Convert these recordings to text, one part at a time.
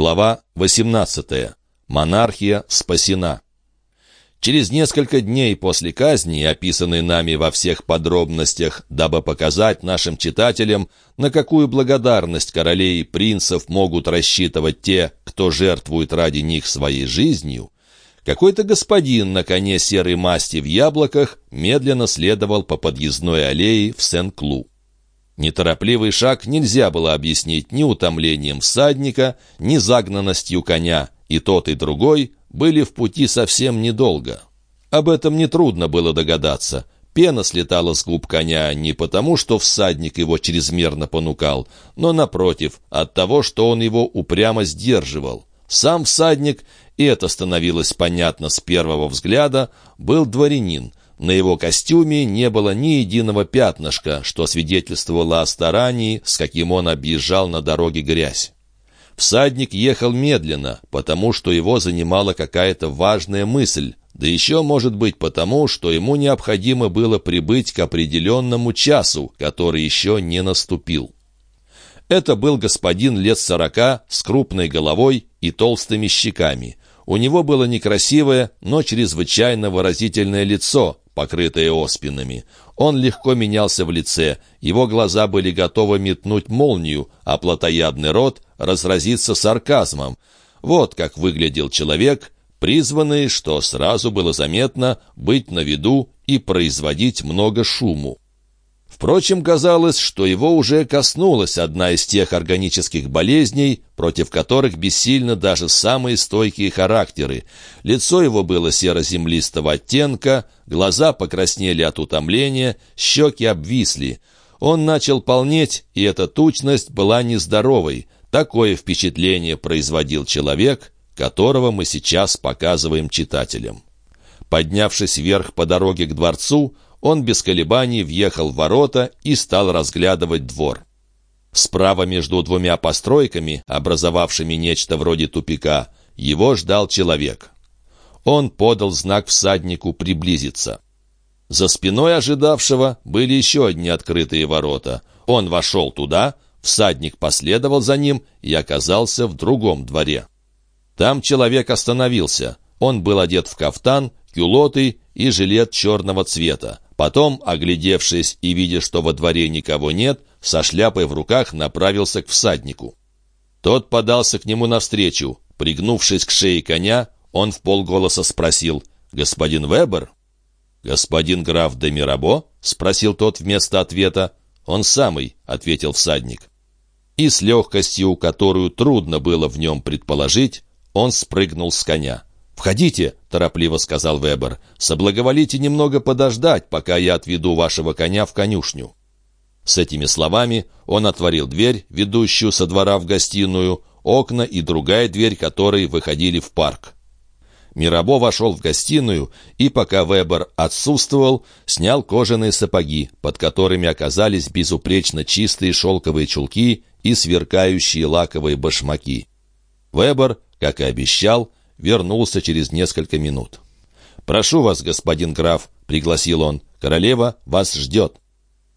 Глава 18. Монархия спасена. Через несколько дней после казни, описанной нами во всех подробностях, дабы показать нашим читателям, на какую благодарность королей и принцев могут рассчитывать те, кто жертвует ради них своей жизнью, какой-то господин на коне серой масти в яблоках медленно следовал по подъездной аллее в Сен-Клу. Неторопливый шаг нельзя было объяснить ни утомлением всадника, ни загнанностью коня, и тот, и другой были в пути совсем недолго. Об этом нетрудно было догадаться. Пена слетала с губ коня не потому, что всадник его чрезмерно понукал, но, напротив, от того, что он его упрямо сдерживал. Сам всадник, и это становилось понятно с первого взгляда, был дворянин, на его костюме не было ни единого пятнышка, что свидетельствовало о старании, с каким он объезжал на дороге грязь. Всадник ехал медленно, потому что его занимала какая-то важная мысль, да еще, может быть, потому, что ему необходимо было прибыть к определенному часу, который еще не наступил. Это был господин лет сорока с крупной головой и толстыми щеками. У него было некрасивое, но чрезвычайно выразительное лицо, покрытое оспинами. Он легко менялся в лице, его глаза были готовы метнуть молнию, а плотоядный рот разразиться сарказмом. Вот как выглядел человек, призванный, что сразу было заметно, быть на виду и производить много шуму. Впрочем, казалось, что его уже коснулась одна из тех органических болезней, против которых бессильны даже самые стойкие характеры. Лицо его было серо-землистого оттенка, глаза покраснели от утомления, щеки обвисли. Он начал полнеть, и эта тучность была нездоровой. Такое впечатление производил человек, которого мы сейчас показываем читателям. Поднявшись вверх по дороге к дворцу, он без колебаний въехал в ворота и стал разглядывать двор. Справа между двумя постройками, образовавшими нечто вроде тупика, его ждал человек. Он подал знак всаднику приблизиться. За спиной ожидавшего были еще одни открытые ворота. Он вошел туда, всадник последовал за ним и оказался в другом дворе. Там человек остановился. Он был одет в кафтан, кюлоты и жилет черного цвета. Потом, оглядевшись и видя, что во дворе никого нет, со шляпой в руках направился к всаднику. Тот подался к нему навстречу. Пригнувшись к шее коня, он в полголоса спросил «Господин Вебер?» «Господин граф де Мирабо?» — спросил тот вместо ответа. «Он самый», — ответил всадник. И с легкостью, которую трудно было в нем предположить, он спрыгнул с коня. «Входите», — торопливо сказал Вебер. «Соблаговолите немного подождать, пока я отведу вашего коня в конюшню». С этими словами он отворил дверь, ведущую со двора в гостиную, окна и другая дверь, которые выходили в парк. Мирабо вошел в гостиную и, пока Вебер отсутствовал, снял кожаные сапоги, под которыми оказались безупречно чистые шелковые чулки и сверкающие лаковые башмаки. Вебер, как и обещал, вернулся через несколько минут. «Прошу вас, господин граф», — пригласил он, — «королева вас ждет».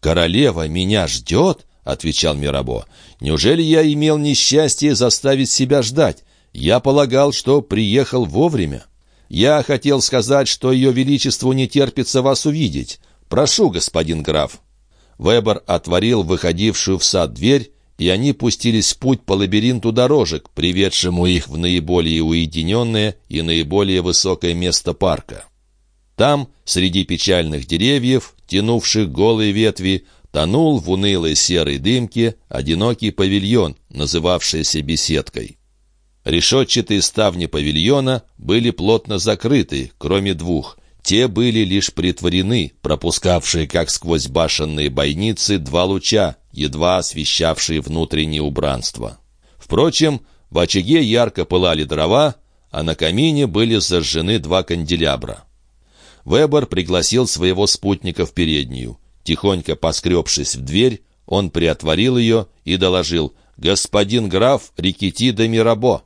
«Королева меня ждет?» — отвечал Мирабо. «Неужели я имел несчастье заставить себя ждать? Я полагал, что приехал вовремя. Я хотел сказать, что ее величеству не терпится вас увидеть. Прошу, господин граф». Вебер отворил выходившую в сад дверь и они пустились в путь по лабиринту дорожек, приведшему их в наиболее уединенное и наиболее высокое место парка. Там, среди печальных деревьев, тянувших голые ветви, тонул в унылой серой дымке одинокий павильон, называвшийся беседкой. Решетчатые ставни павильона были плотно закрыты, кроме двух. Те были лишь притворены, пропускавшие, как сквозь башенные бойницы, два луча, едва освещавшие внутреннее убранство. Впрочем, в очаге ярко пылали дрова, а на камине были зажжены два канделябра. Вебер пригласил своего спутника в переднюю. Тихонько поскребшись в дверь, он приотворил ее и доложил «Господин граф Рикити де Мирабо».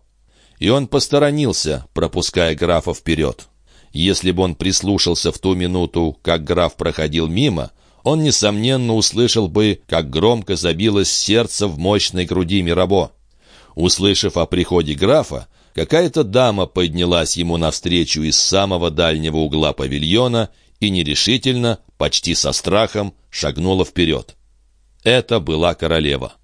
И он посторонился, пропуская графа вперед. Если бы он прислушался в ту минуту, как граф проходил мимо, он, несомненно, услышал бы, как громко забилось сердце в мощной груди Мирабо. Услышав о приходе графа, какая-то дама поднялась ему навстречу из самого дальнего угла павильона и нерешительно, почти со страхом, шагнула вперед. Это была королева.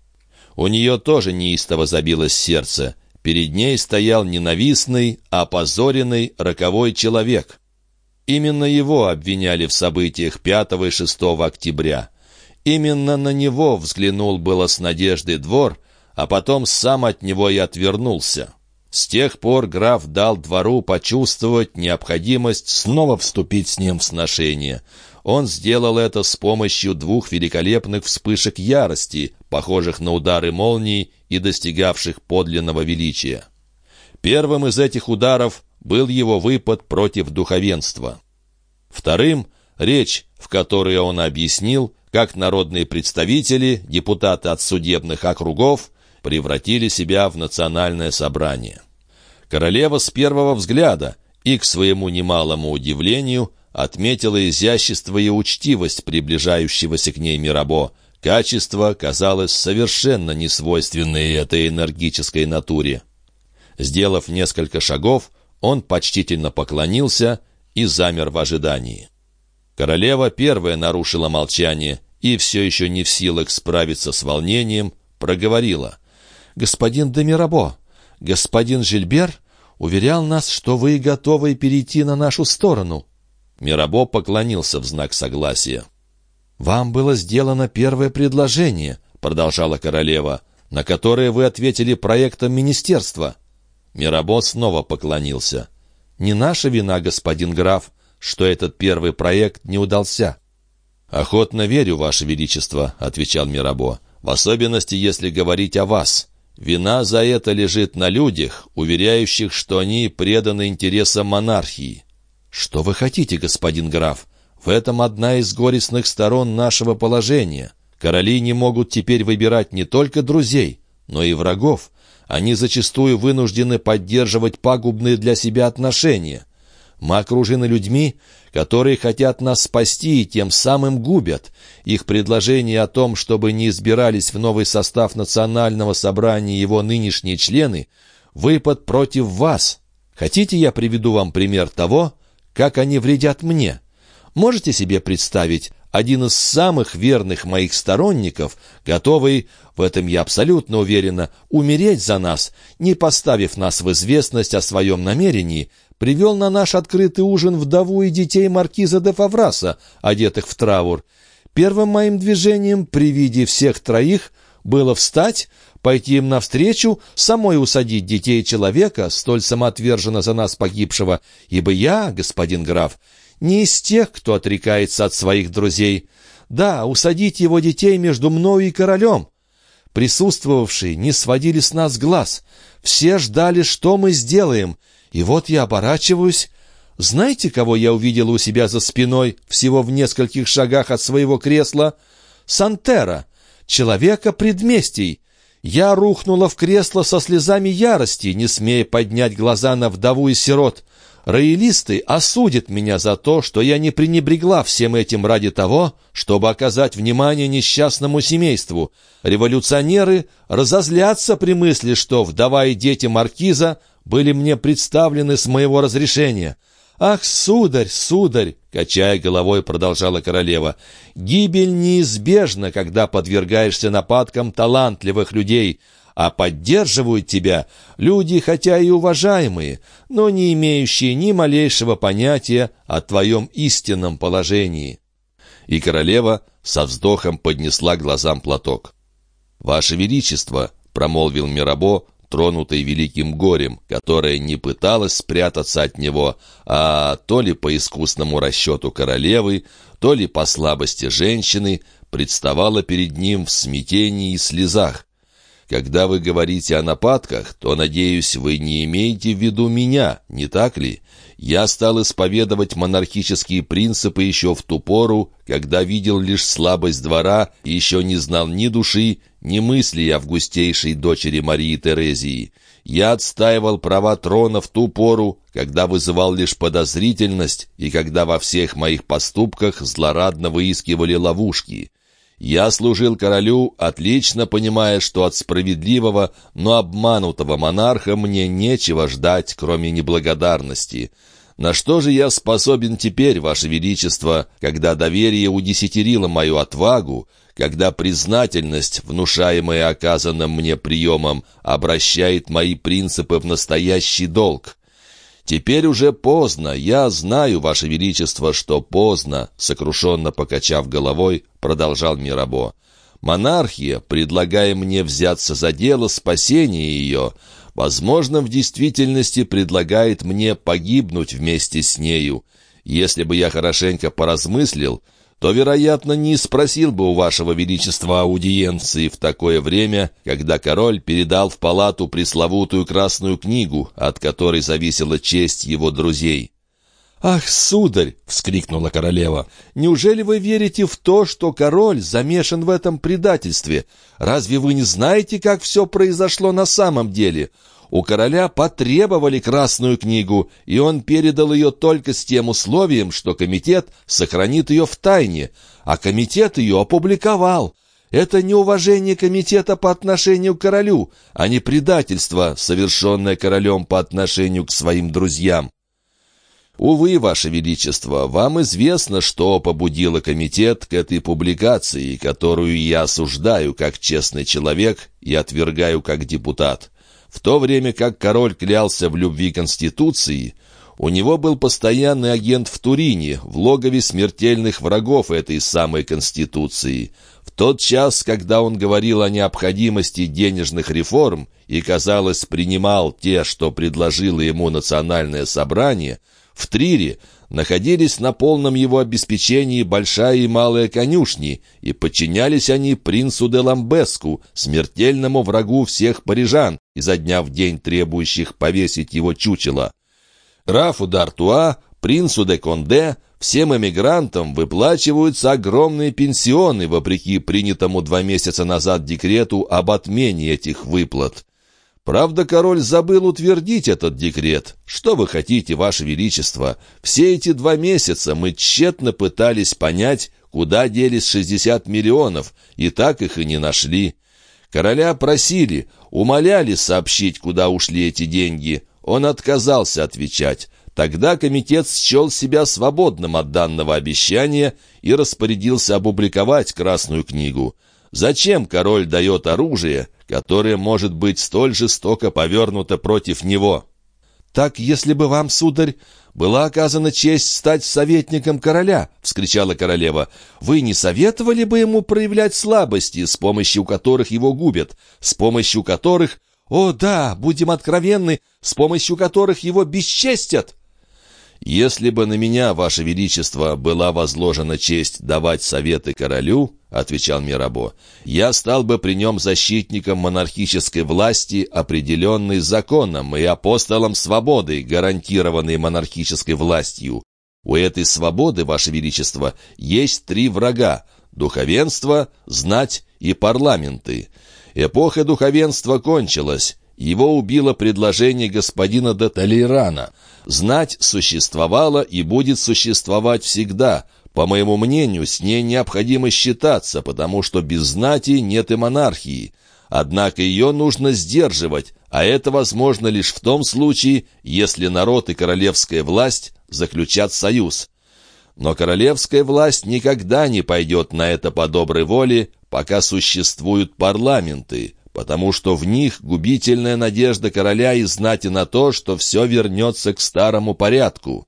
У нее тоже неистово забилось сердце. Перед ней стоял ненавистный, опозоренный, роковой человек. Именно его обвиняли в событиях 5 и 6 октября. Именно на него взглянул было с надеждой двор, а потом сам от него и отвернулся. С тех пор граф дал двору почувствовать необходимость снова вступить с ним в сношение. Он сделал это с помощью двух великолепных вспышек ярости, похожих на удары молнии и достигавших подлинного величия. Первым из этих ударов был его выпад против духовенства. Вторым — речь, в которой он объяснил, как народные представители, депутаты от судебных округов, превратили себя в национальное собрание. Королева с первого взгляда и, к своему немалому удивлению, отметила изящество и учтивость приближающегося к ней Мирабо. Качество казалось совершенно несвойственное этой энергической натуре. Сделав несколько шагов, он почтительно поклонился и замер в ожидании. Королева первая нарушила молчание и, все еще не в силах справиться с волнением, проговорила. «Господин Демирабо, господин Жильбер уверял нас, что вы готовы перейти на нашу сторону». Мирабо поклонился в знак согласия. «Вам было сделано первое предложение», — продолжала королева, «на которое вы ответили проектом министерства». Мирабо снова поклонился. «Не наша вина, господин граф, что этот первый проект не удался». «Охотно верю, Ваше Величество», — отвечал Мирабо, «в особенности, если говорить о вас. Вина за это лежит на людях, уверяющих, что они преданы интересам монархии». «Что вы хотите, господин граф? В этом одна из горестных сторон нашего положения. Короли не могут теперь выбирать не только друзей, но и врагов. Они зачастую вынуждены поддерживать пагубные для себя отношения. Мы окружены людьми, которые хотят нас спасти и тем самым губят. Их предложение о том, чтобы не избирались в новый состав национального собрания его нынешние члены, выпад против вас. Хотите, я приведу вам пример того, как они вредят мне? Можете себе представить, один из самых верных моих сторонников, готовый, в этом я абсолютно уверена, умереть за нас, не поставив нас в известность о своем намерении, привел на наш открытый ужин вдову и детей маркиза де Фавраса, одетых в траур. Первым моим движением при виде всех троих было встать, пойти им навстречу, самой усадить детей человека, столь самоотверженно за нас погибшего, ибо я, господин граф, не из тех, кто отрекается от своих друзей. Да, усадить его детей между мною и королем. Присутствовавшие не сводили с нас глаз. Все ждали, что мы сделаем. И вот я оборачиваюсь. Знаете, кого я увидел у себя за спиной, всего в нескольких шагах от своего кресла? Сантера, человека предместий. Я рухнула в кресло со слезами ярости, не смея поднять глаза на вдову и сирот. Роялисты осудят меня за то, что я не пренебрегла всем этим ради того, чтобы оказать внимание несчастному семейству. Революционеры разозлятся при мысли, что вдова и дети маркиза были мне представлены с моего разрешения. «Ах, сударь, сударь!» — качая головой, продолжала королева. «Гибель неизбежна, когда подвергаешься нападкам талантливых людей а поддерживают тебя люди, хотя и уважаемые, но не имеющие ни малейшего понятия о твоем истинном положении». И королева со вздохом поднесла глазам платок. «Ваше Величество», — промолвил Мирабо, тронутый великим горем, которое не пыталось спрятаться от него, а то ли по искусному расчету королевы, то ли по слабости женщины, представало перед ним в смятении и слезах. Когда вы говорите о нападках, то, надеюсь, вы не имеете в виду меня, не так ли? Я стал исповедовать монархические принципы еще в ту пору, когда видел лишь слабость двора и еще не знал ни души, ни мысли августейшей дочери Марии Терезии. Я отстаивал права трона в ту пору, когда вызывал лишь подозрительность и когда во всех моих поступках злорадно выискивали ловушки. Я служил королю, отлично понимая, что от справедливого, но обманутого монарха мне нечего ждать, кроме неблагодарности. На что же я способен теперь, Ваше Величество, когда доверие удесятерило мою отвагу, когда признательность, внушаемая оказанным мне приемом, обращает мои принципы в настоящий долг? «Теперь уже поздно. Я знаю, Ваше Величество, что поздно», — сокрушенно покачав головой, продолжал Мирабо. «Монархия, предлагая мне взяться за дело спасения ее, возможно, в действительности предлагает мне погибнуть вместе с нею. Если бы я хорошенько поразмыслил, то, вероятно, не спросил бы у вашего величества аудиенции в такое время, когда король передал в палату пресловутую красную книгу, от которой зависела честь его друзей. «Ах, сударь!» — вскрикнула королева. «Неужели вы верите в то, что король замешан в этом предательстве? Разве вы не знаете, как все произошло на самом деле? У короля потребовали Красную книгу, и он передал ее только с тем условием, что комитет сохранит ее в тайне, а комитет ее опубликовал. Это неуважение комитета по отношению к королю, а не предательство, совершенное королем по отношению к своим друзьям. Увы, Ваше Величество, вам известно, что побудило комитет к этой публикации, которую я осуждаю как честный человек и отвергаю как депутат. В то время как король клялся в любви Конституции, у него был постоянный агент в Турине, в логове смертельных врагов этой самой Конституции. В тот час, когда он говорил о необходимости денежных реформ и, казалось, принимал те, что предложило ему национальное собрание, в Трире находились на полном его обеспечении большая и малая конюшни, и подчинялись они принцу де Ламбеску, смертельному врагу всех парижан, изо дня в день требующих повесить его чучело. Рафу Д'Артуа, принцу де Конде, всем эмигрантам выплачиваются огромные пенсионы, вопреки принятому два месяца назад декрету об отмене этих выплат. Правда, король забыл утвердить этот декрет. Что вы хотите, ваше величество? Все эти два месяца мы тщетно пытались понять, куда делись 60 миллионов, и так их и не нашли. Короля просили, умоляли сообщить, куда ушли эти деньги. Он отказался отвечать. Тогда комитет счел себя свободным от данного обещания и распорядился опубликовать Красную книгу. Зачем король дает оружие, которое может быть столь жестоко повернуто против него? «Так, если бы вам, сударь, была оказана честь стать советником короля», — вскричала королева, «вы не советовали бы ему проявлять слабости, с помощью которых его губят, с помощью которых, о да, будем откровенны, с помощью которых его бесчестят?» «Если бы на меня, Ваше Величество, была возложена честь давать советы королю, — отвечал Мирабо, — я стал бы при нем защитником монархической власти, определенной законом, и апостолом свободы, гарантированной монархической властью. У этой свободы, Ваше Величество, есть три врага — духовенство, знать и парламенты. Эпоха духовенства кончилась, его убило предложение господина де Толейрана. Знать существовала и будет существовать всегда. По моему мнению, с ней необходимо считаться, потому что без знати нет и монархии. Однако ее нужно сдерживать, а это возможно лишь в том случае, если народ и королевская власть заключат союз. Но королевская власть никогда не пойдет на это по доброй воле, пока существуют парламенты потому что в них губительная надежда короля и знати на то, что все вернется к старому порядку.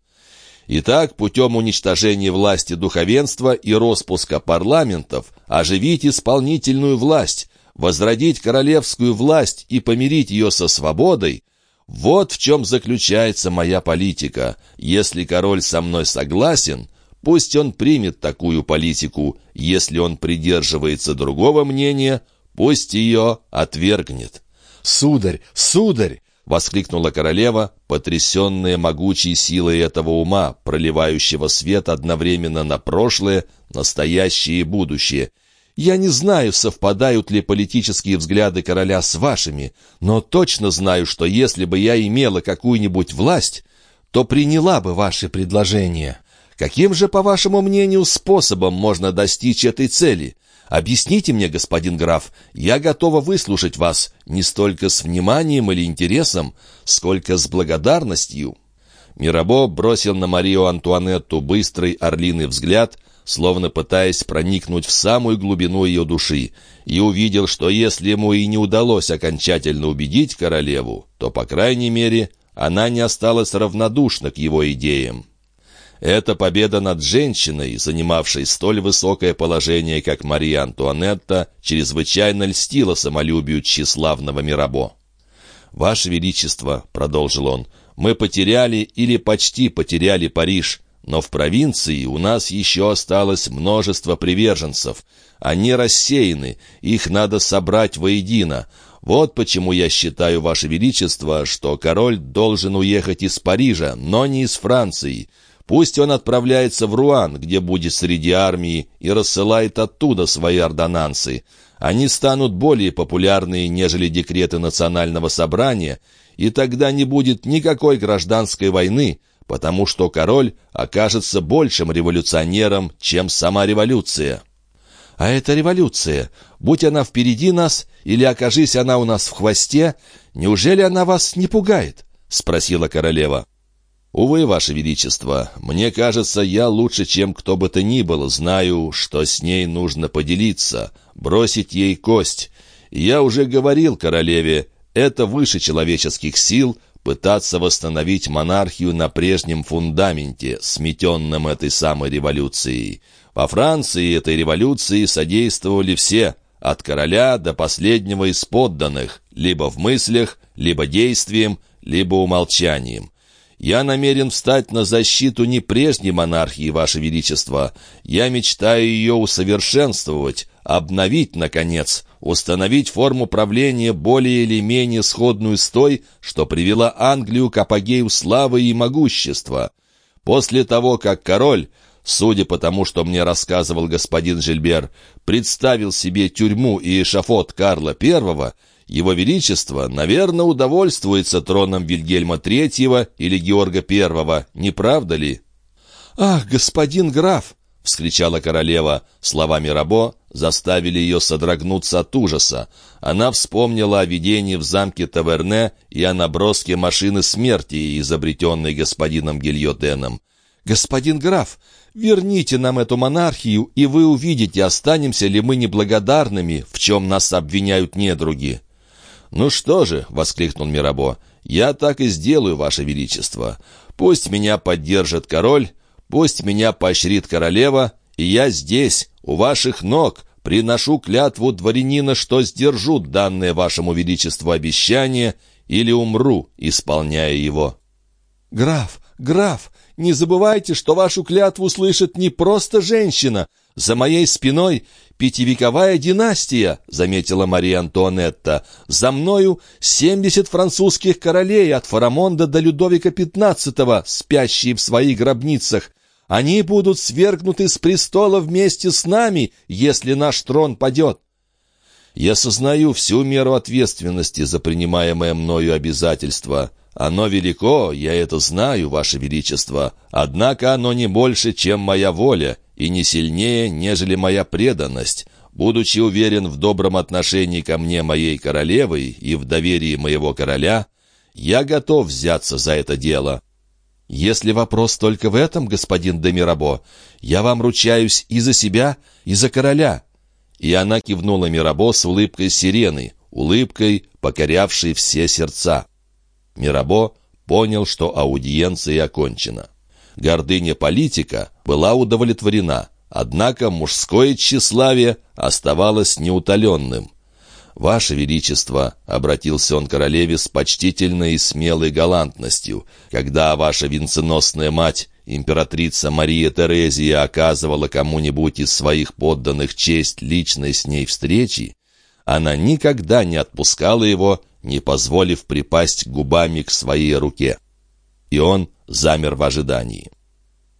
Итак, путем уничтожения власти духовенства и распуска парламентов оживить исполнительную власть, возродить королевскую власть и помирить ее со свободой – вот в чем заключается моя политика. Если король со мной согласен, пусть он примет такую политику. Если он придерживается другого мнения – Пусть ее отвергнет. «Сударь! Сударь!» — воскликнула королева, потрясенная могучей силой этого ума, проливающего свет одновременно на прошлое, настоящее и будущее. «Я не знаю, совпадают ли политические взгляды короля с вашими, но точно знаю, что если бы я имела какую-нибудь власть, то приняла бы ваши предложения. Каким же, по вашему мнению, способом можно достичь этой цели? Объясните мне, господин граф, я готова выслушать вас не столько с вниманием или интересом, сколько с благодарностью». Мирабо бросил на Марию Антуанетту быстрый орлиный взгляд, словно пытаясь проникнуть в самую глубину ее души, и увидел, что если ему и не удалось окончательно убедить королеву, то, по крайней мере, она не осталась равнодушна к его идеям. Эта победа над женщиной, занимавшей столь высокое положение, как Мария Антуанетта, чрезвычайно льстила самолюбию тщеславного Мирабо. «Ваше Величество», — продолжил он, — «мы потеряли или почти потеряли Париж, но в провинции у нас еще осталось множество приверженцев. Они рассеяны, их надо собрать воедино. Вот почему я считаю, Ваше Величество, что король должен уехать из Парижа, но не из Франции». Пусть он отправляется в Руан, где будет среди армии, и рассылает оттуда свои ордонансы. Они станут более популярны, нежели декреты национального собрания, и тогда не будет никакой гражданской войны, потому что король окажется большим революционером, чем сама революция. А эта революция, будь она впереди нас или окажись она у нас в хвосте, неужели она вас не пугает? — спросила королева. «Увы, Ваше Величество, мне кажется, я лучше, чем кто бы то ни был, знаю, что с ней нужно поделиться, бросить ей кость. Я уже говорил королеве, это выше человеческих сил пытаться восстановить монархию на прежнем фундаменте, сметенном этой самой революцией. Во Франции этой революции содействовали все, от короля до последнего из подданных, либо в мыслях, либо действием, либо умолчанием. Я намерен встать на защиту не прежней монархии, Ваше Величество. Я мечтаю ее усовершенствовать, обновить, наконец, установить форму правления более или менее сходную с той, что привела Англию к апогею славы и могущества. После того, как король, судя по тому, что мне рассказывал господин Жильбер, представил себе тюрьму и эшафот Карла Первого. Его Величество, наверное, удовольствуется троном Вильгельма Третьего или Георга Первого, не правда ли?» «Ах, господин граф!» — вскричала королева. Слова Мирабо заставили ее содрогнуться от ужаса. Она вспомнила о видении в замке Таверне и о наброске машины смерти, изобретенной господином Гильотеном. «Господин граф, верните нам эту монархию, и вы увидите, останемся ли мы неблагодарными, в чем нас обвиняют недруги». «Ну что же», — воскликнул Мирабо, — «я так и сделаю, Ваше Величество. Пусть меня поддержит король, пусть меня поощрит королева, и я здесь, у ваших ног, приношу клятву дворянина, что сдержу данное Вашему Величеству обещание или умру, исполняя его». «Граф, граф, не забывайте, что вашу клятву слышит не просто женщина. За моей спиной пятивековая династия», — заметила Мария Антуанетта. «За мною семьдесят французских королей от Фарамонда до Людовика XV, спящие в своих гробницах. Они будут свергнуты с престола вместе с нами, если наш трон падет». «Я сознаю всю меру ответственности за принимаемое мною обязательство», оно велико, я это знаю, Ваше Величество, однако оно не больше, чем моя воля, и не сильнее, нежели моя преданность. Будучи уверен в добром отношении ко мне моей королевы и в доверии моего короля, я готов взяться за это дело». «Если вопрос только в этом, господин Демирабо, я вам ручаюсь и за себя, и за короля». И она кивнула Мирабо с улыбкой сирены, улыбкой, покорявшей все сердца. Мирабо понял, что аудиенция окончена. Гордыня политика была удовлетворена, однако мужское тщеславие оставалось неутоленным. «Ваше Величество», — обратился он к королеве с почтительной и смелой галантностью, «когда ваша венценосная мать, императрица Мария Терезия, оказывала кому-нибудь из своих подданных честь личной с ней встречи, она никогда не отпускала его не позволив припасть губами к своей руке. И он замер в ожидании.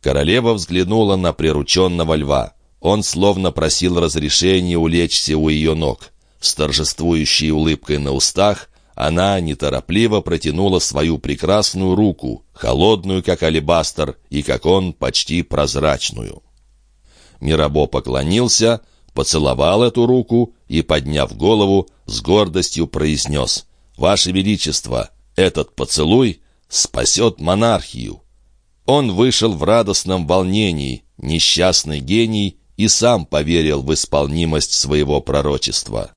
Королева взглянула на прирученного льва. Он словно просил разрешения улечься у ее ног. С торжествующей улыбкой на устах она неторопливо протянула свою прекрасную руку, холодную, как алебастр, и, как он, почти прозрачную. Мирабо поклонился, поцеловал эту руку и, подняв голову, с гордостью произнес «Ваше Величество, этот поцелуй спасет монархию». Он вышел в радостном волнении, несчастный гений, и сам поверил в исполнимость своего пророчества.